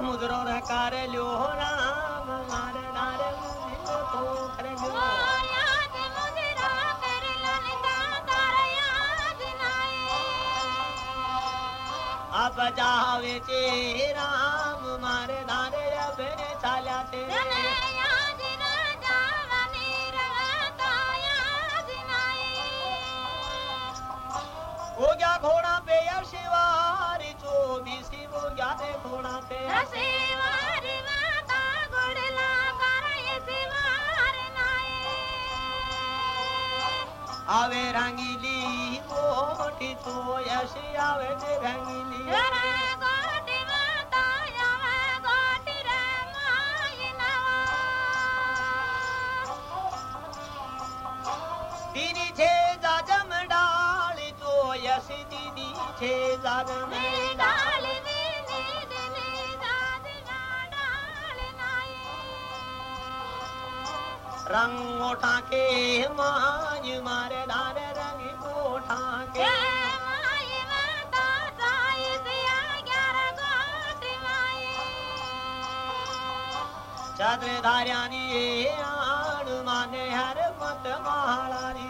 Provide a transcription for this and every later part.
मुद्रो रे कर लो राम मारे नारे मुझे तो कर लो। याद मुजरा कर ललता तार याद नाए अब जावे चे राम मारे नारे अब चाल्या ते। हो गया घोड़ा आवे रंगीली मोटी तो यशी आवे रंगीली। दीदी छे जाजम डाली तो यशी दीदी छे जाजम रंग उठा के माज मारे दारे रंग उठा के माई चादर धार्यानी आण माने हर मत महारानी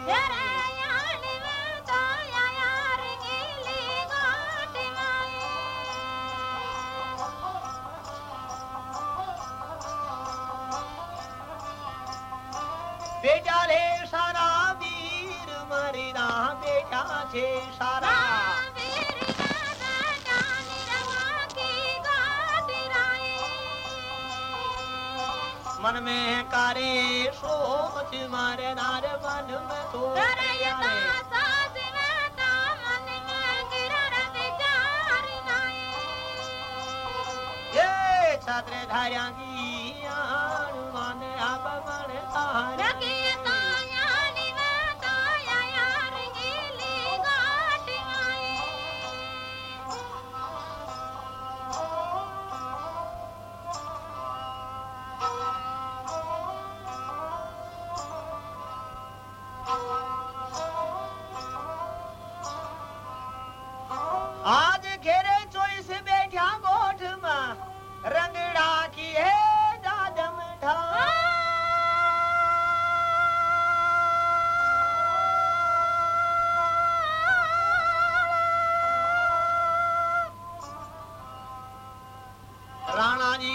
सारा वीर जानी रवा की गोटी राए मन में करे सोच मारे नार मन में तो मन में ये छात्र माने अब मन तारे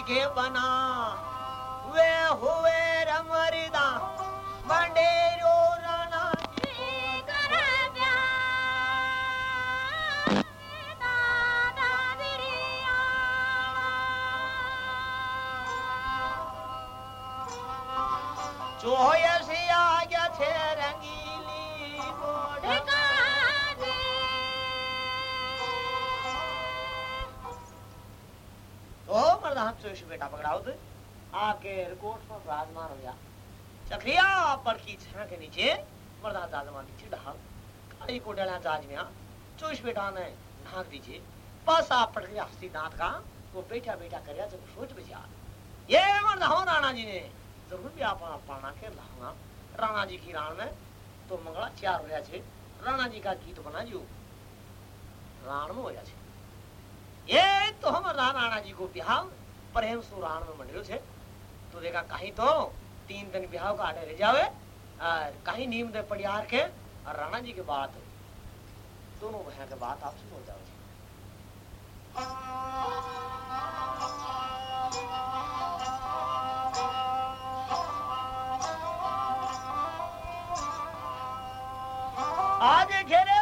के बना। वे हुए मर्दान बेटा पकड़ाओ तो आके रिकॉर्ड पर राजमान हो गया चखरिया पर की छा के नीचे, मर्दान दादमान नीचे ढाल काली को डला जाज में चोइस बेटा ने नाक दीजिए। बस आप पट गया हस्ती दांत का, वो बैठा बैठा कर जब सोच बचा ये मर्द हो राणा जी ने। ज़रूर भी आप पाना के लाऊँगा। राणा जी की राण में तो मंगला चार हो छे राणा जी का गीत बना जो राण में हो छे ये तो हम राणा जी को बिहाव प्रेम सु राण में मंडलो छे। तो देखा कहीं तो तीन दिन बिहाव का आडे रह जावे, और कहीं नीम दे पड़ियार के, और राणा जी के बात दोनों भैया के बात आपसे हो जाओ। आज घेरे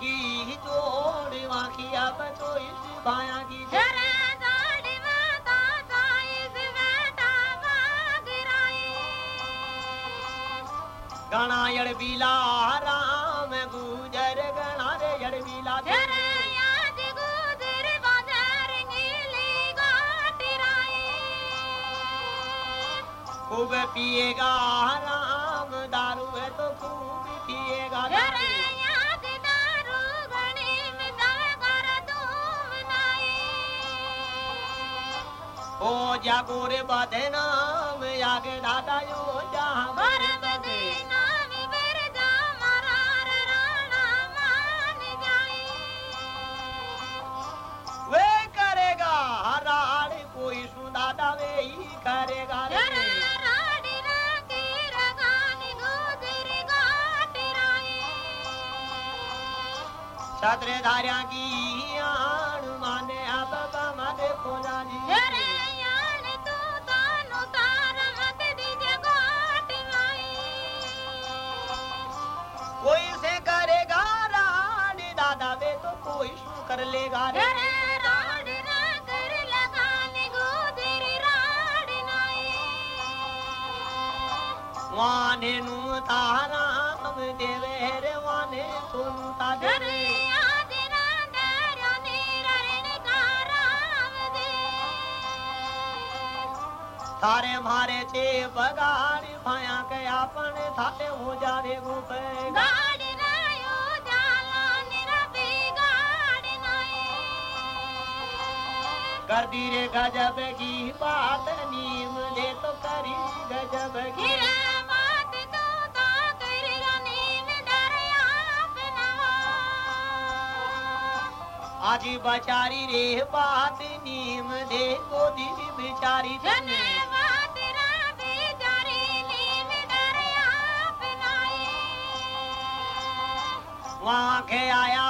की जोड़ की। जरे दाढ़ी माता साइज़ बेटा बागराई गणा यड़ बीला राम गुजर गणा रे यड़ बीला। खूब पिएगा ओ जागोरे बधे नाम आगे दादा यो जहाँ बर मरार राणा मान जाई वे करेगा राड़ कोई वे ही करेगा रे। जरे राडी ना की रगानी गुजर गाटराई छत्र धारिया की लेगा रे। ना वाने नु देवे रे वाने सोनु ता देवे मारे चे बगाड़ी भाया के आपने थारे हो जावे गोपे। कर दी रे गजब की बात नीम दे तो करी गजब की। बात तू आज बचारी रे बात नीम दे गोदी बिचारी जने बात रा बेचारी दरिया वहाँ के आया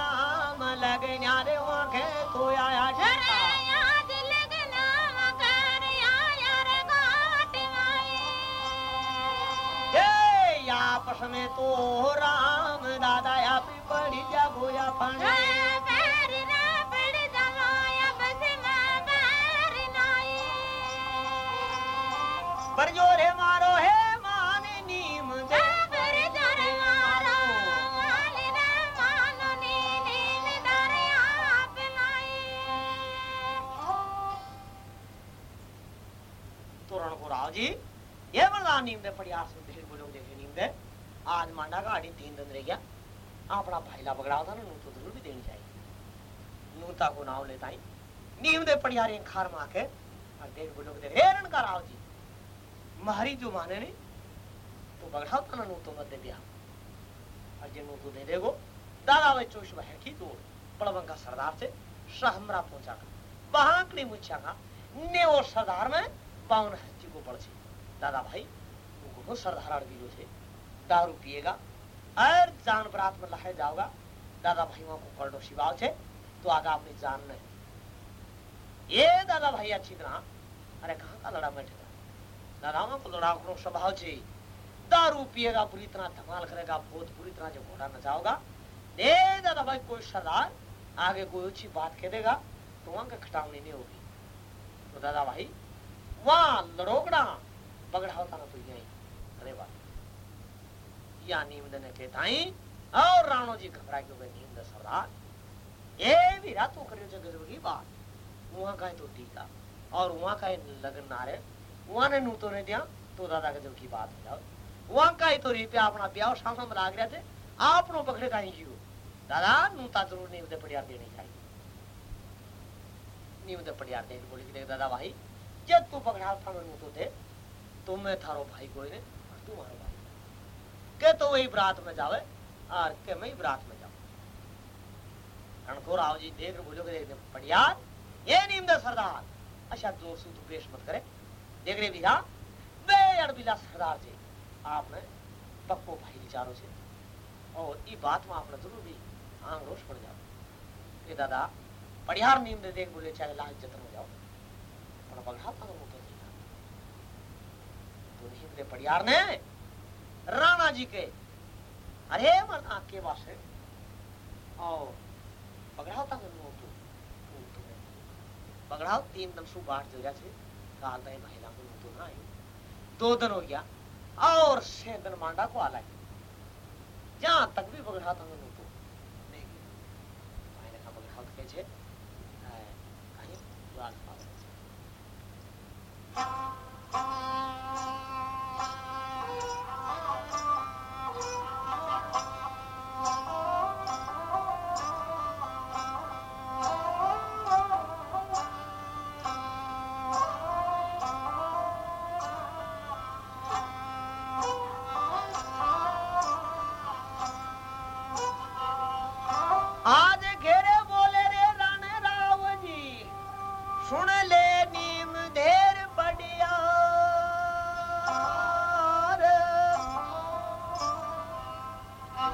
राम लग रे वहाँ के तो आया आपस में तो राम दादा भी पड़ी जा गोया फणे पैर ना पड़ जमाया बस मैं पैर नाई। पर जोरे मारो है माने नीम। दे पर जर मारो ने मानो जी ये बरदान नीम दे पड़ी आस में दिल बोलो देखे नीम दे आज मांडा का आड़ी तीन दिन रह गया। अपना भाईला पकड़ा था ना नू तो ज़रूर भी देनी चाहिए। नूता को नाव लेता ही। नीम दे पड़ी यार खार माँ के, और देख बोलो दे हेरन का राव जी, मारी जो माने ने तो बगड़ाओ था ना नू तो मत दे दिया और जे नू तो दे देगो, दादा वे चोश बहर की दौड़ बड़वन का सरदार से सहमरा पहुँचा का वहाँ कड़ी मुच्छा का ने और सरदार में बावन हस्ती को पड़ दादा भाई, उनको सरदार अड़गी છે पिएगा और जान बरात में लहे जाओगा, दादा भाई वहाँ को करडो शिवाव छे तो आगा अपनी जान ने ये दादा भाई अच्छी तरह, अरे कहाँ का लड़ा वहाँ को स्वभाव दारू पिएगा धमाल करेगा, बहुत पूरी तरह जो घोड़ा नचाओगा ए दादा भाई, कोई सरदार आगे कोई अच्छी बात कह देगा तो वहाँ खटावनी नहीं होगी। तो दादा भाई, वहाँ लड़ोगड़ा, बगड़ा होता ना तो यही। अरे बात या नींद ने के ताई और राणो जी घबरा के नींद सरदार ये भी रातों करियो जो गजब की बात। वहाँ का तो टीका और वहाँ का लगन नारे वहाँ ने नू तो ने दिया तो दादा गजब की बात हो वहाँ का तो रिपिया अपना ब्याह सामने में लाग रहे थे? आपनो पकड़े का ही? क्यों दादा नू ता ज़रूर नींद पड़ियार देनी चाहिए। नींद पड़ियार देनी बोली कि दादा भाई, जब तू पकड़ा था नू तो दे तो मैं थारो भाई कोई ने तू मारो भाई। के तो वही बरात में जावे, और के मैं बरात में जाऊँ रणको राव जी देख बोलो के ये नीम दे सरदार। अच्छा ज़ोर से पेश मत करे। देख रहे भीरा वे अड़बिला सरदार जी, आपने पक्को भाई विचारों से। और ये बात में आपने ज़रूर भी आंग रोष पड़ जाओ कि दादा पड़ियार नीम दे देख, बोले चाहे लाल जतन हो जाओ। पर बगड़ा था तो देखा। तो नीम दे पड़ियार ने राणा जी के अरे मन आपके पास है। और पकड़ाओ तक तो, तो पकड़ाओ तीन दम सु बाट जगह से काल दे महिला को तो ना आई दो दिन हो गया, और छह दिन मांडा को आला है। जहाँ तक भी पकड़ा था मैंने तो नहीं मैंने कहा पकड़ाओ तो के छे कहीं बात पा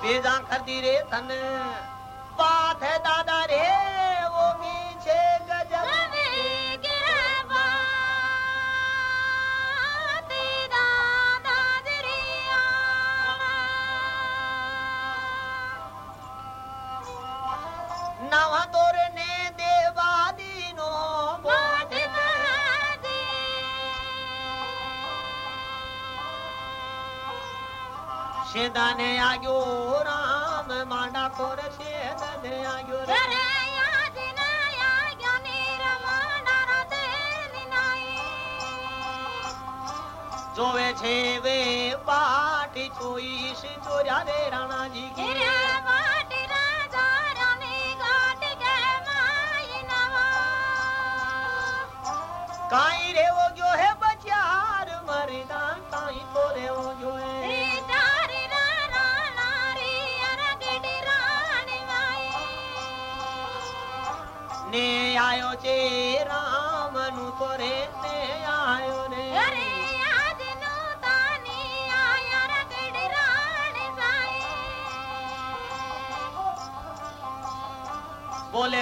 बेजा कर दी रे धन बात है दादा रे। દાને આગ્યો રામ માંડા ખોર છે દાને આગ્યો वे છે વે પાટી છોઈ સિંદોર્યા રે રાણાજી ગીર્યા પાટી રાજા રાની ગાટ કે માઈ નવા કાઈ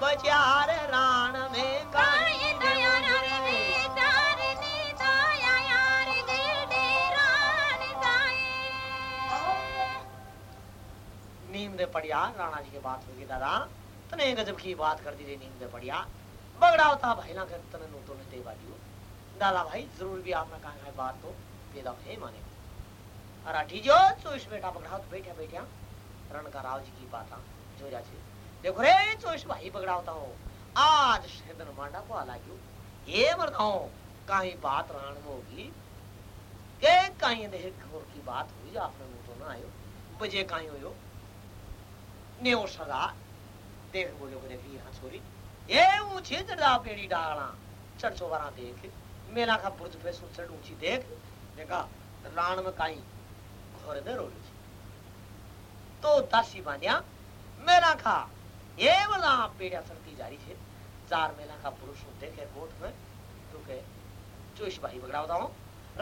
बचार राण में काई नींद में पड़िया राणा जी की बात होगी दादा। तने गजब की बात कर दी रे नींद में पड़िया। बगड़ा होता भाई ना कर तने नो तो ने दे बादियो दादा भाई, ज़रूर भी आपने कहा है बात तो पेदा है माने। अरे ठीक जो चोइस बेटा बगड़ा तो बैठा बैठा रण का राव जी की बात जो जा देखो रे चोइस भाई बगड़ा होता हो। आज शेदन मांडा को आला गयो ये मरदाओ कहीं बात राण में होगी। के कहीं देख घोर की बात हुई, आपने मुँह तो ना आयो। बजे कहीं होयो। ने ओ सगा। देख बोलो को देखी यहाँ छोरी। ये ऊँची जड़ा पेड़ी डाला चढ़ चोबारा देख। मेला का बुर्ज पे सुचड़ ऊँची देख, देखा, राण में काई घोर दे रोली छे। तो दासी बांध्या मेला खा ये वाला पेड़ा चढ़ती जा रही है चार मेला का पुरुष देखे कोट में तो के चोइस भाई बगड़ा बताओ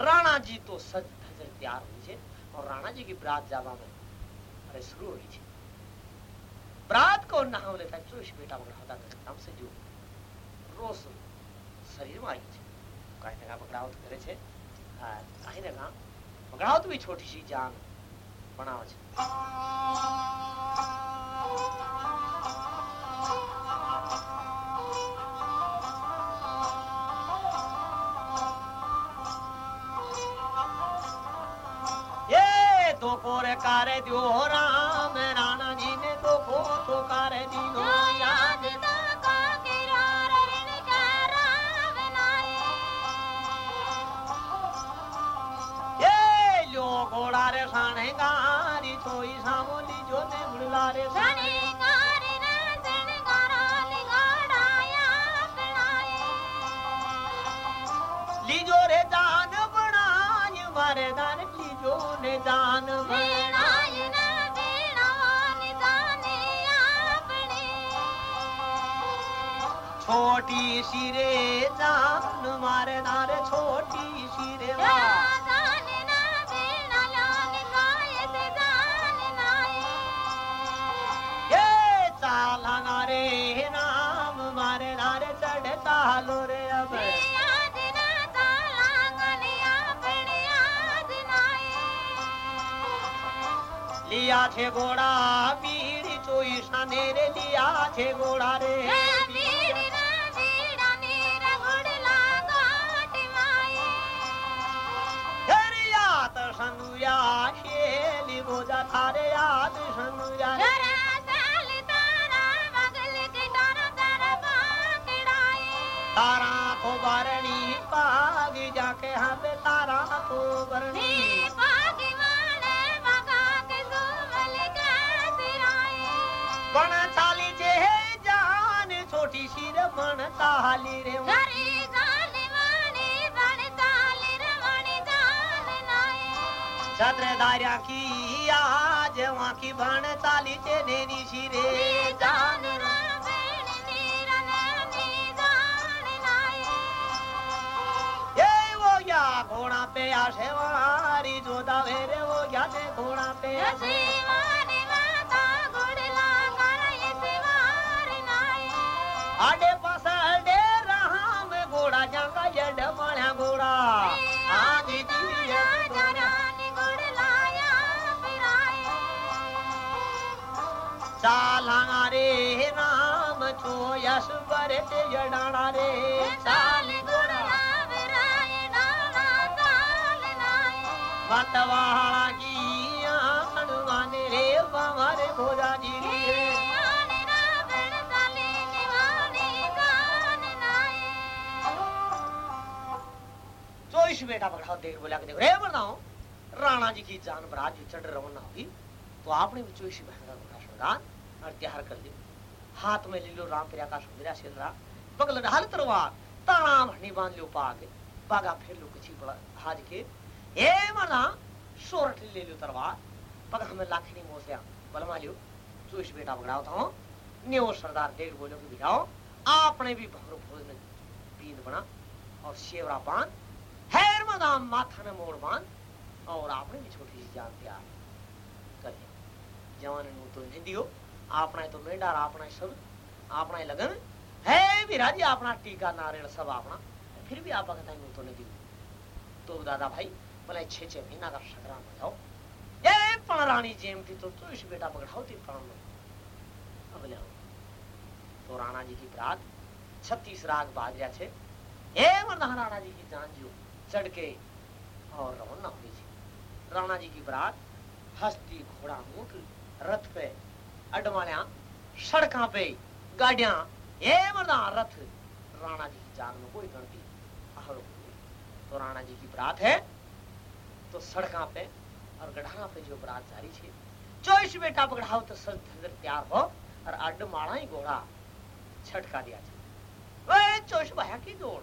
राणा जी तो सज धजर तैयार हुई छे और राणा जी की बरात जावा में, अरे शुरू हुई छे बरात को नाम लेता है चोइस बेटा बगड़ा होता है नाम से जो रोस शरीर में आई छे काहे ने का बगड़ावत करे छे। आ काहे ने का बगड़ावत भी छोटी सी जान बनावे छे। ये तो कोरे कारे दियो राम राणा जी ने तो को तो कारे दीनो याद ये સાણે ગારી તોય સામોલી જોને મુડલા રે સાણે ગારી ને જણ ગારાલી ગાડાયા કણાય લીજો રે જાન બનાય મારે દાન લીજો ને જાન વેણાય ને વેણાની જાને આપણે છોટી શિરે જાન મારે દાર છોટી શિરે लिया छे घोड़ा बीड़ी चोई साने रे लिया छे घोड़ा रे। न सनुया शेली बोजा थारे याद सनुया तारा को बरणी पाग जाके हमें तारा को बरणी। रे ताली रे बन ताल नाए छत्र दारिया की आज वहाँ की बण चाली चे नेनी रे या घोड़ा पे आशे वारी जो दावे वो या दे घोड़ा पे आशे शिवानी घोड़ा। आदि दिया घोड़ा चाला रे राम छो यश पर जड़ाना रे। चाल घोड़ा मतवाला बेटा पकड़ाओ देख बोला के देखो रे बताओ राणा जी की जान पर आज चढ़ रवाना होगी तो आपने भी चोइस बहन का घोड़ा श्रृंगार और तैयार कर लियो हाथ में ले लो राम प्रिया का सुंदरा सिंदरा बगल ढाल तलवार ताना भरनी बाँध लो पाग, बागा फिर लो कुछ बड़ा हाज के। ए मना सोरठ ले लो तलवार पग हमें लाखनी मोसिया बलमा लियो। चोइस बेटा पकड़ाओ था न्यो सरदार डेढ़ बोलो के बिठाओ आपने भी भगरो भोजन पीन बना और शेवरा बाँध हैर मदाम माथा ने मोड़ बाँध और आपने भी छोटी सी जान तैयार कर जवान नु तो नहीं दियो आपने तो मेंढार आपने सब आपने लगन है भी राज़ी अपना टीका नारियल सब अपना फिर भी आप कहता नु तो नहीं दियो तो दादा भाई भले छे छे महीना का संग्राम हो जाओ ये पण रानी जेम थी तो तू इस बेटा पकड़ाओ थी पण अब ले तो राणा जी की बरात छत्तीस राग बाजरा छे ए मरदा राणा जी की जान जो चढ़ के और रवाना हुई थी राणा जी की बरात, हस्ती घोड़ा ऊँट रथ पे अडवाल्या सड़क पे गाड़िया ए मरदा, रथ। राणा जी की जान में कोई गणती तो राणा जी की बरात है तो सड़क पे और गढ़ा पे जो बरात जारी थी चोइस बेटा पकड़ाओ तो सज तैयार हो, और अड माड़ा ही घोड़ा छटका दिया छे वे चोइस भाया की दौड़?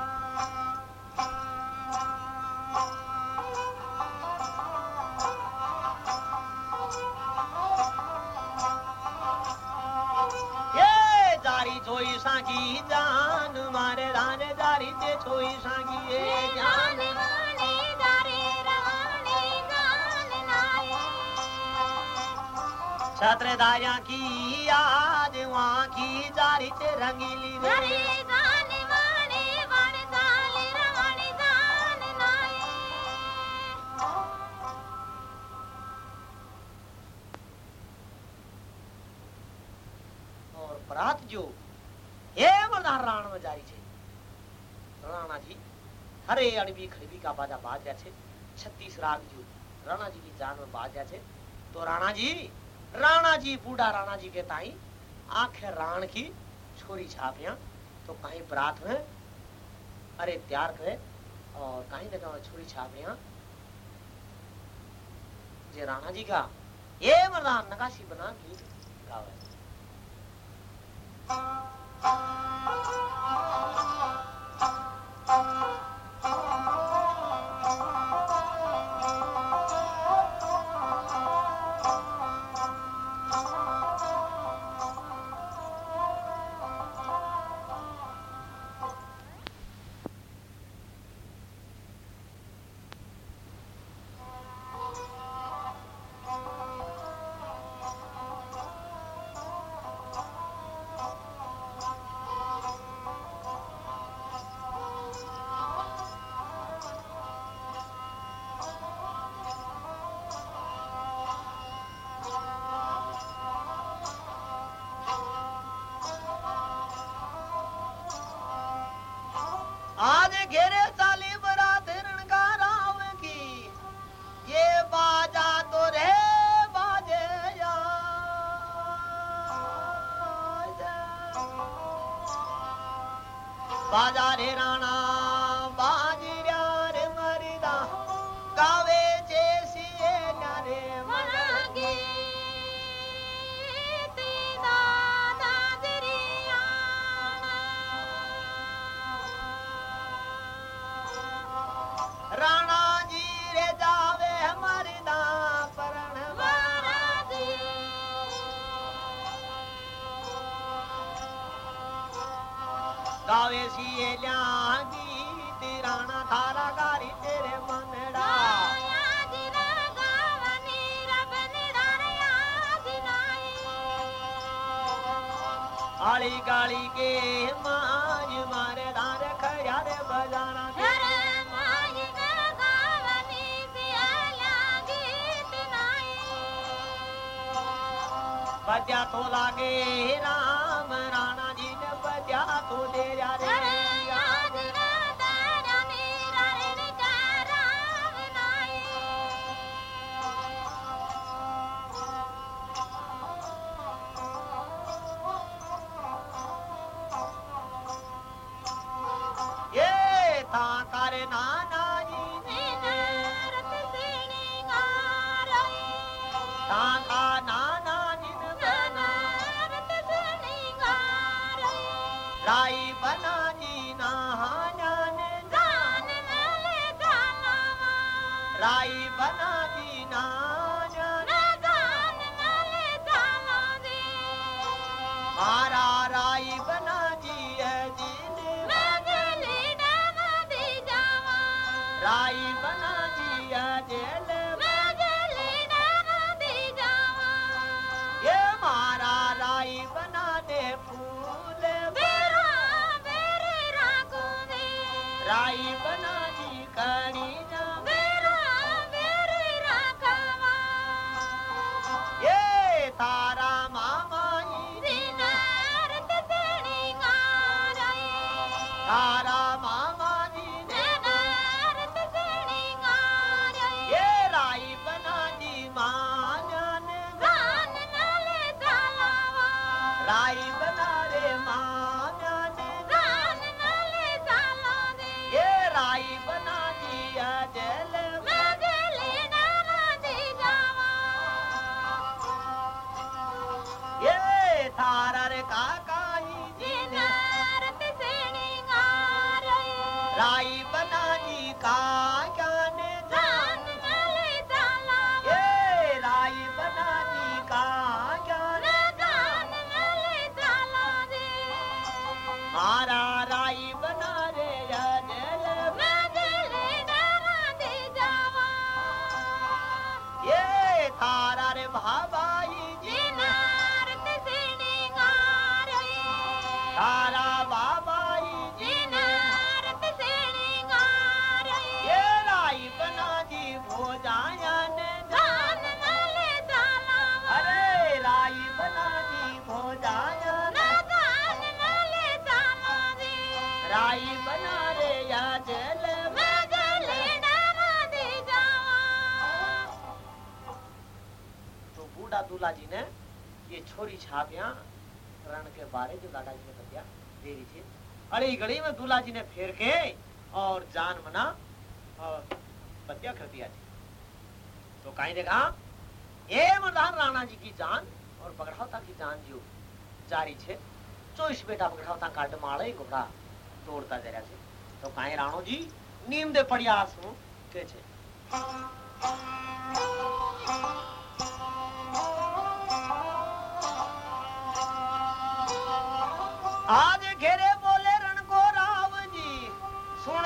छत्र दाया की आज वहाँ की जारी ते रंगीली रे और बरात जो हे मरदार राण में जारी छे। राणा जी हरे अड़बी खड़बी का રાણાજી હરે અણબી ખડબી કા બાજા બાજ્યા છે છત્રીસ રાગ જુ રાણાજીની જાનમાં तो राणा जी राणा जी बूढ़ा राणा जी के ताई, आखे राण की छोरी छापिया। तो कहीं बरात में, अरे त्यार करे और कहीं देखा छोरी छापिया। जे राणा जी का, ये मरदान नकाशी बना गीत गावे। घेरे चाली बरात का राम की। ये बाजा तो रहे बाजे बाजा रे राणा बद्या तो लागे राम राणा जी ने बद्या तो दे रे नाना Live. चंदूलाल जी ने ये छोरी छापिया रण के बारे जो लाडा जी ने बताया, दे रही थी। अड़ी गड़ी में दूल्हा जी ने फेर के और जान मना और बतिया कर दिया जी। तो कहीं देखा ये मदान राणा जी की जान और बगड़ावता की जान जो जारी छे चोईस बेटा बगड़ावता काट माले घोड़ा तोड़ता जरा से तो कहीं राणो जी, नीम दे पड़िया आसू के छे आज घेरे बोले रण को राव जी सुन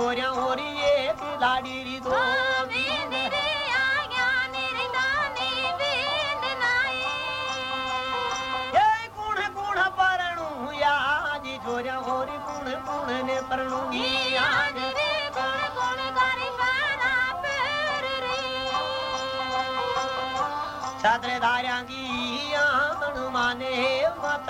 छोरिया हो रही एक लाडी री दो। छोरिया हो रही कुण कुण ने परणू छात्र धारिया की आन माने मत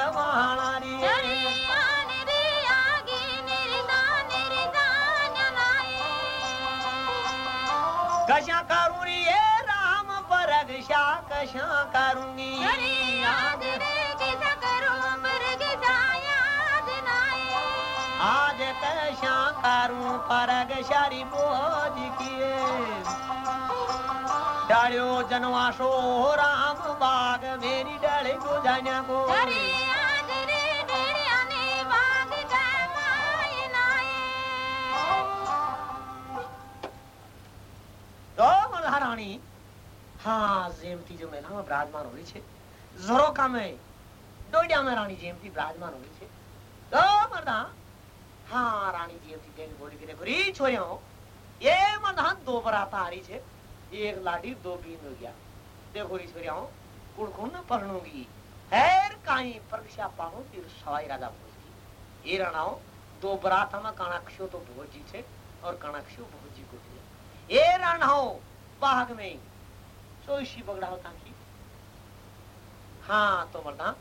कशा करूरी ये राम परग शा कशा करूँगी आज आज कशा करूँ परग शारी बोझ किए। डालियो जनवासो राम बाग मेरी डाले को। जाने को મલ્હારાણી હા જેમથી જો મેલામાં બિરાજમાન હોય છે ઝરોકામાં ડોડિયામાં રાણી જેમથી બિરાજમાન હોય છે તો મરદા હા રાણી જેમથી બેન બોલી કે દેખો રી છોયો એ મરદા દો બરાતા આ રહી છે એક લાડી દो बीन हो गया देखो री छोरियाओ कुड़कुन परणूंगी हैर काई परीक्षा पाऊं तिर सवाई राजा भोजगी એ રણાઓ દો બરાતામાં કણાક્ષો તો ભોજી છે और कणाक्षो भोजी को दिया એ રણાઓ બાગ में ચોઈસી બગડાઓ તાકી હા તો મરદા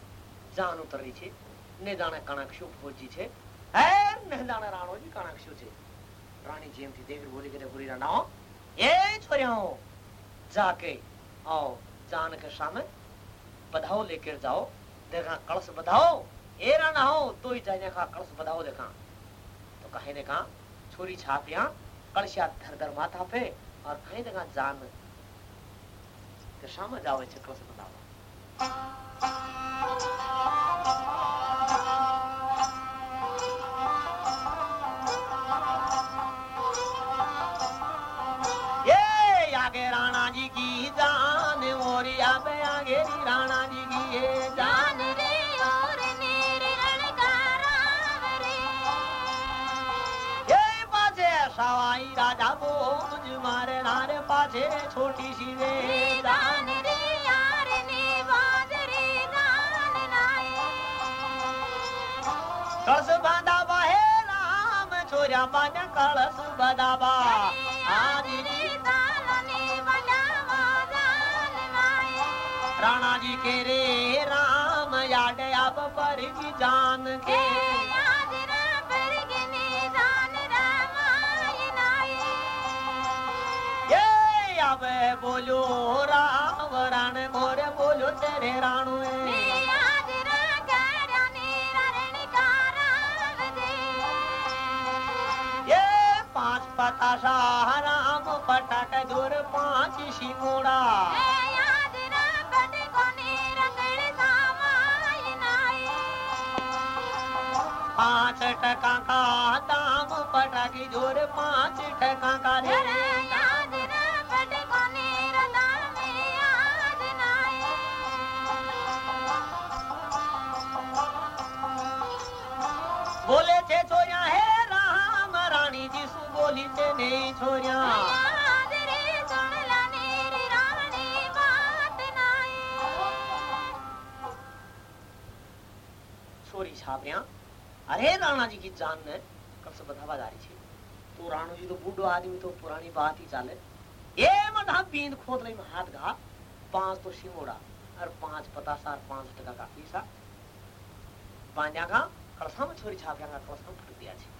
જાન ઉતરી છે ને દાણે કણાક્ષો ભોજી છે હે ને દાણે રાણોજી કણાક્ષો છે रानी जेम थी देख बोली करे बुरी राना ए छोरियाओ जाके आओ जान के सामने बधाओ लेकर जाओ देखा कलश बधाओ ए राना हो तो ही जाने का कलश बधाओ देखा तो कहे ने कहा छोरी छापिया कलशिया धर धर माथा पे और कहीं देखा जान के सामने जाओ छे कलश बधाओ ये छोटी सी रे दान रे यार ने बाज रे दान नाए। कलश बांधाबा हे राम छोरा बाजा कलश बदाबा आज रे दान ने बजावा दान नाए। राणा जी के रे राम याद अब पर की जान के। बोलो राम रण मोरे बोलो तेरे राणू पाँच पताशा राम पटक दूर पाँच शिमोड़ा। पाँच टका का दाम पटक दूर पाँच टका का रे छोरिया बात नाए छोरी छापरिया, अरे राणा जी की जान ने कब से बतावा जा रही थी। तो राणू जी तो बूढ़ो आदमी तो पुरानी बात ही चाले। ये मधा बींद खोद रही हाथ घा पाँच तो सिमोड़ा और पाँच पतासा और पाँच टका का पीसा। बांजा का कलसा में छोरी छापरिया का कलसा में फट दिया छे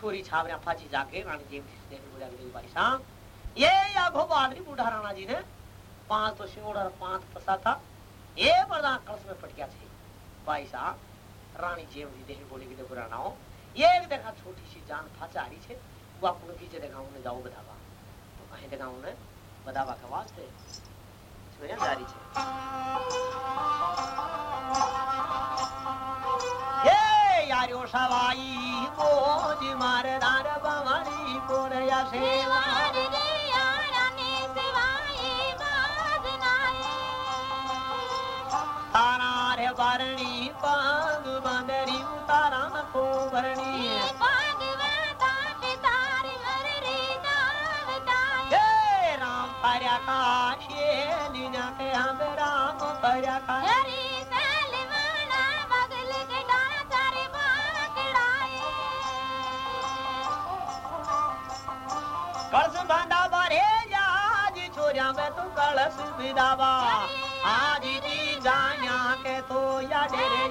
छोरी छापरिया फाची जाके रानी जी ने बोला कि भाई साहब। ये या भोपाली बूढ़ा राणा जी ने पाँच तो सिमोड़ा और पाँच पसा था ये मर्दा कलश में फट गया छे भाई साहब, रानी जी देख बोली कि देखो राणा ये एक देखा छोटी सी जान फाचा रही छे। वो आपको पीछे देखा उन्हें जाओ बधावा। तो कहीं देखा उन्हें बधावा का वास्ते? छोया जारी छे। ये यारो सवाई मोज मार दार बवारी कोरया कलश विदावा आज दी जाया के तो या डेरे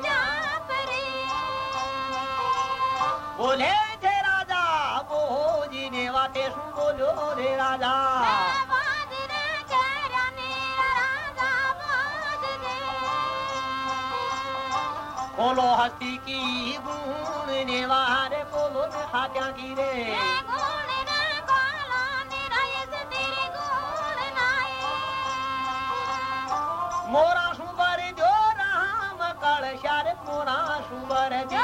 बोले थे राजा बोजी ने वाते सु बोलो रे राजा। बोलो हस्ती की गुण ने वारे बोलो ने हाथ्या की रे मोरा सुबर जो राम कल शार मोरा सुबर जो।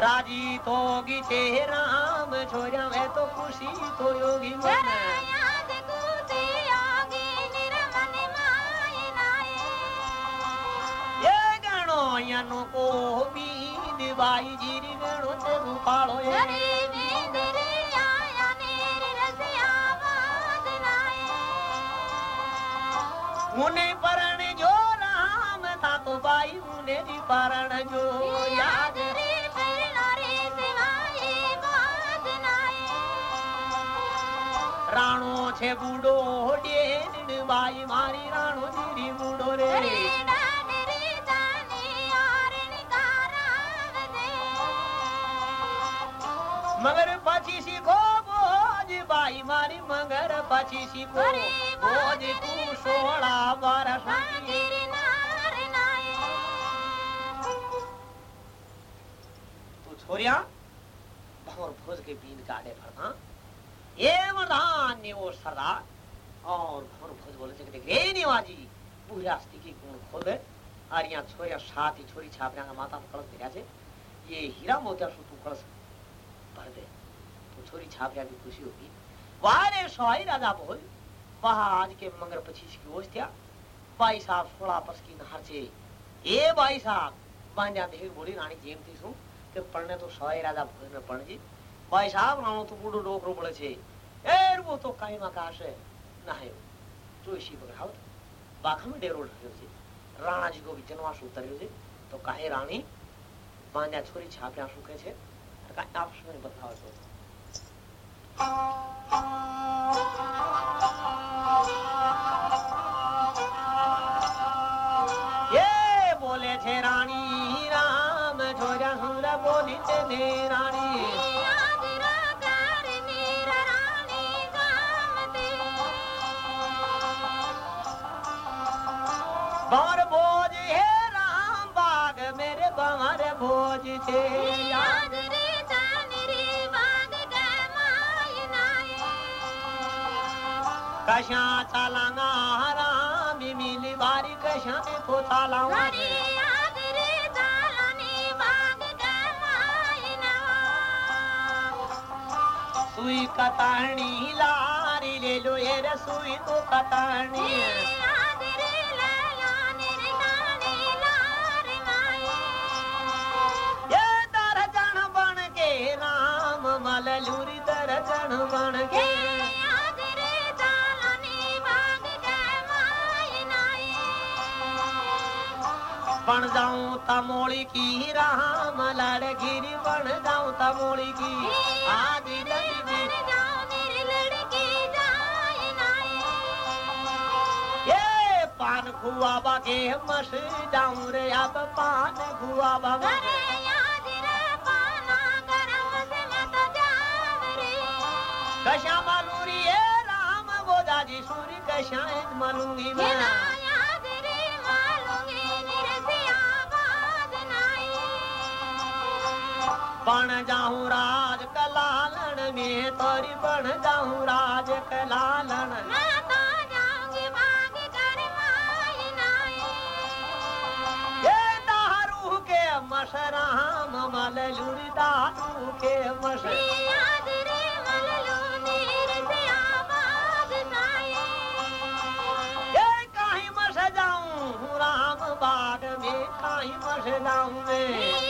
राज़ी तो गे राम छोरा मैं तो खुशी तो योगी मन। ये गणो यनु को बीन बाई जीरी गणो ते रुपालो ये। उने परण जो राम था को बाई उने जी परण जो याद। रे रे सिवाए बात नाए राणो छे बूडो होडे निड बाई मारी राणो जीरी बूडो रे। मगर पाची सी को बोझ बाई मारी मगर पाची सी को बोझ तू सोड़ा बारह तू छोरिया भौर भोज के बीन काटे फरदा ये मर्दान ने वो सरदार और भौर भोज बोले थे कि देख रे निवाजी पूरा की गुण खोद और यहाँ छोरिया साथ ही छोरी छापरिया का माता में कलश दिया छे ये हीरा मोतिया सु तू कलश भर दे। तो छोरी छापरिया की खुशी होगी। वारे सोई राजा बोल वहा आज के मंगर पचीस की होश थिया भाई साहब सोलह परस की नहर ए भाई साहब मान जाते ही बोली, रानी जेमती सू के पढ़ने तो सवाई राजा भोज पढ़ जी। भाई साहब, राणो तो बूढ़ो डोकरो पड़े छे एर वो तो काई आकाश है ना है तो इसी बगड़ावत बाखा में डेरो ढरियो छे राणा जी को भी जनवास उतरियो तो छे तो कहे रानी बांजा छोरी छापया सूखे छे? का आपस में बताओ तो भोज छे याद कशा चालांगा राम मिली बारी कशा देखो चालांगा सुई कताणी लारी ले लो ये रे सुई तो राम मल लूरी बन के बन जाऊँ तमोली की राम लड़ गिरी बन जाऊँ तमोली की आदि ये पान खुआ बागे मस जाऊँ रे अब पान खुआ बागे कशा मालूरी ये राम बोधा जी सूरी कशा मालूँगी मैं। बन जाऊँ राज कलालन में तोरी बन जाऊँ राज कलालन। ये दारू के मस राम मल लूरी दारू के मस काहीं मस जाऊँ मैं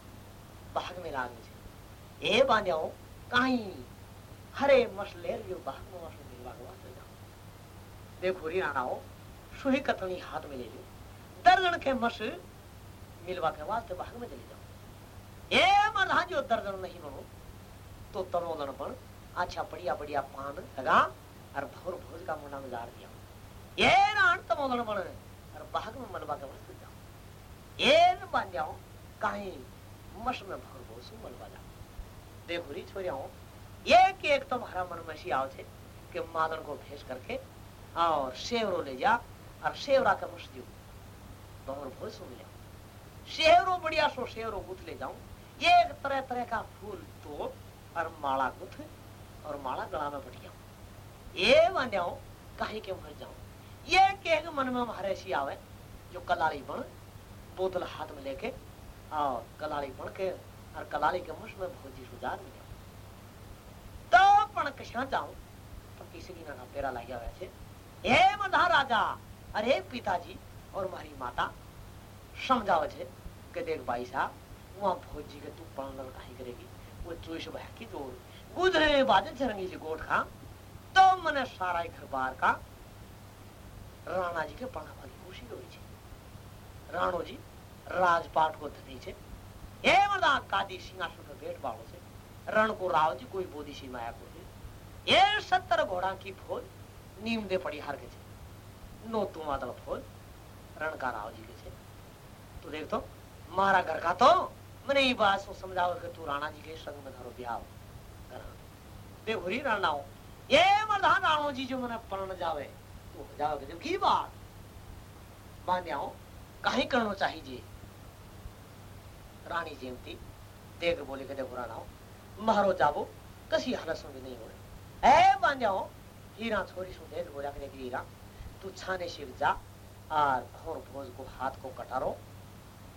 भाग में लाग ए बान्याओ, कहीं हरे मसलेर यो भाग में मसल मिल भागवा तो जाओ देखो री राणाओ, सुही कतनी हाथ में ले लो दर्जन के मस मिलवा के वास्ते भाग में चले जाओ। ए मरधा जो दर्जन नहीं मनो तो तनोदन पर अच्छा बढ़िया बढ़िया पान लगा और भोर भोज का मुंडा गुजार दिया। ये नान तमोदन पर, और भाग में मनवा के वास्ते जाओ। एन बांध्याओ कहीं मस में भोर सु मलवा जाओ देखो री छोरियाओ एक एक तुम्हारा मन में आओ छे कि मादन को भेज करके और सेवरो ले जा और सेवरा का मस दो भोर भोज सु मिले शेवरो बढ़िया सो, शेवरो गुथ ले जाऊँ। एक तरह तरह का फूल तोड़ और माला गुथ और माला गला में बढ़िया। ये बांध्या कहीं के मर जाऊँ? ये के मन में हमारे सी आवे, जो कलाली बन, बोतल हाथ में लेके और कलाली पणके और कलाली के मुश में भौजी सुधार मिले तो पण कशा जाऊँ? किसी की ना पेरा हुआ हे मधा राजा अरे पिताजी, और मारी माता छे के देख भाई साहब, वहाँ भौजी के तू पण करेगी। वो चोइस भाई की गुदरे बाजे जी खा। तो मने सारा घर बार का राणा जी के पाना खुशी हुई छे। राणो जी राजपाट को धनी छे। ए मर्दा कादी सिंहासन पर बैठ बाड़ो से रण को राव जी, कोई बोधी सी माया को ये सत्तर घोड़ा की फौज नीम दे पड़ी हार के छे। नो तू मादल फौज रण का राव जी के छे। तो देख तो मारा घर का तो मैंने ये बात सो समझाओ कि तू राणा जी के संग में धरो ब्याह। देखो री राणा हो ये मर्दा राणो जी जो मैंने पढ़ने जावे तो हो की बात? मान जाओ कहीं करना चाहिए रानी जेमती देख बोले के देखो राणा हो मारो जाबो कसी हालत में नहीं हो ए मान जाओ हीरा छोरी सो देख बोला के हीरा तू छाने शिव जा और भोर भोज को हाथ को कटारो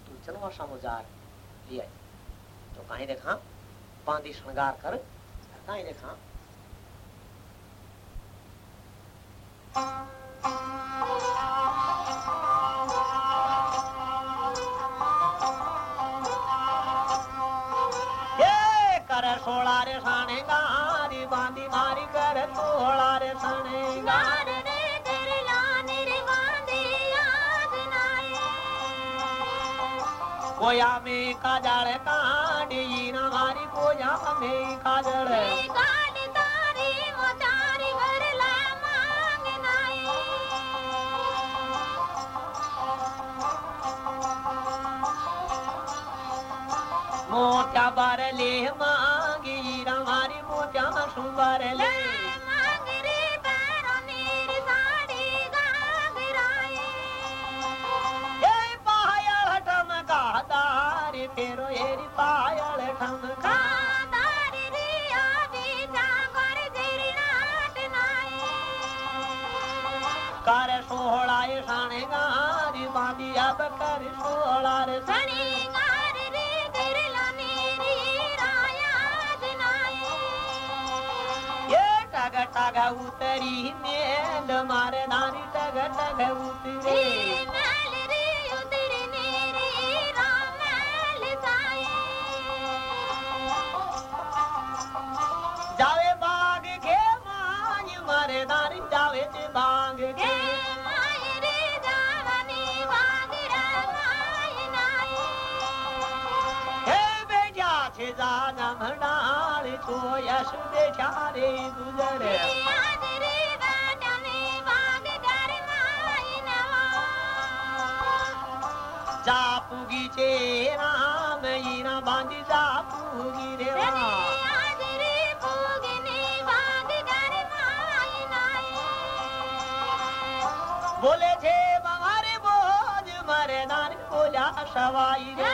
तू चलवा सामोजार लिया तो कहीं देखा बांधी श्रृंगार कर कहीं देखा ये रे रे तेरे लाने रे याद नाए। कोया में काजल कांडी ना मारी कोया में काजल। गाल तारी मोचारी गरला मांग नाए। मोत्या बार ले मांगी ना मारी मोत्या सुबर ले टग उतरी मेल मारे नारी टग टग उतरी। बेजा छे जाना भंडार छो यश बेचा रे गुजरे आज रे बाटने वाग कर माय नवा जा पुगी चे राम ईना बांधी जापुगी रे बोले छे मारे बोझ मारे नारी बोला सवाई रे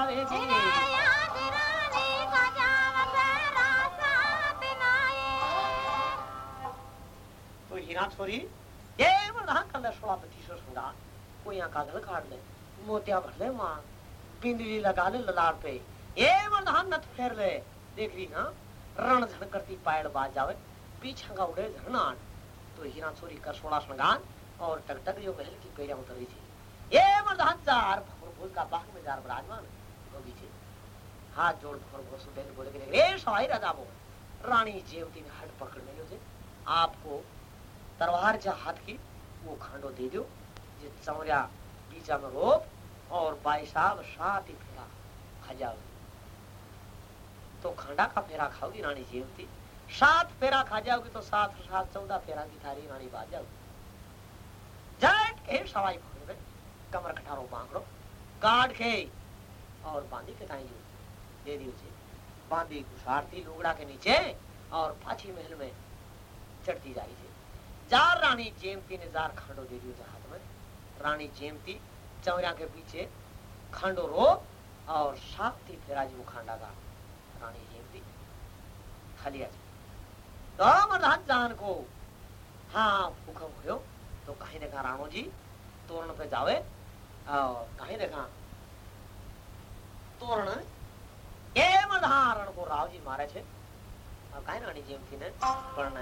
नाए तो छोरी कंदा सोला काट ले भर ले पे। ना करती पायड़ बाज जावे, पीछा उड़े तो हीरा छोरी कर और टक टक जो महल की पेड़िया उतर रही थी। ये मरदा जार भोर भोज का बाग में जार विराजमान बगीचे हाथ जोड़ भोर भोर सुबह बोले के रे सवाई राजा बो रानी जेवती ने हट पकड़ लियो जे आपको तलवार जा हाथ की, वो खांडो दे दो जे चौरिया बीचा में रोप और भाई साहब साथ ही फेरा खा जाओ। तो खांडा का फेरा खाओगी रानी जेवती? सात फेरा खा जाओगी तो सात सात, चौदह फेरा की थारी रानी बाज जाओगी। के सवाई पकड़ में कमर कठारो बांधो काट के और बांधी के ताई दे दियो जी बांधी घुसारती लुगड़ा के नीचे और पाछी महल में चढ़ती जाई थी जार रानी जेमती ने जार खांडो दे दियो हाथ में। रानी जेमती चौरिया के पीछे खांडो रो और साथी फेरा जी वो खांडा का रानी जेमती खालिया तो मरदान जान को हाँ हुक्म हुयो तो कहीं देखा राणो जी तोरण पे जावे और कहीं देखा તોરણ એમ ધારણ કો રાવજી મારે છે કાંઈ નાની જેમ થી ને પણ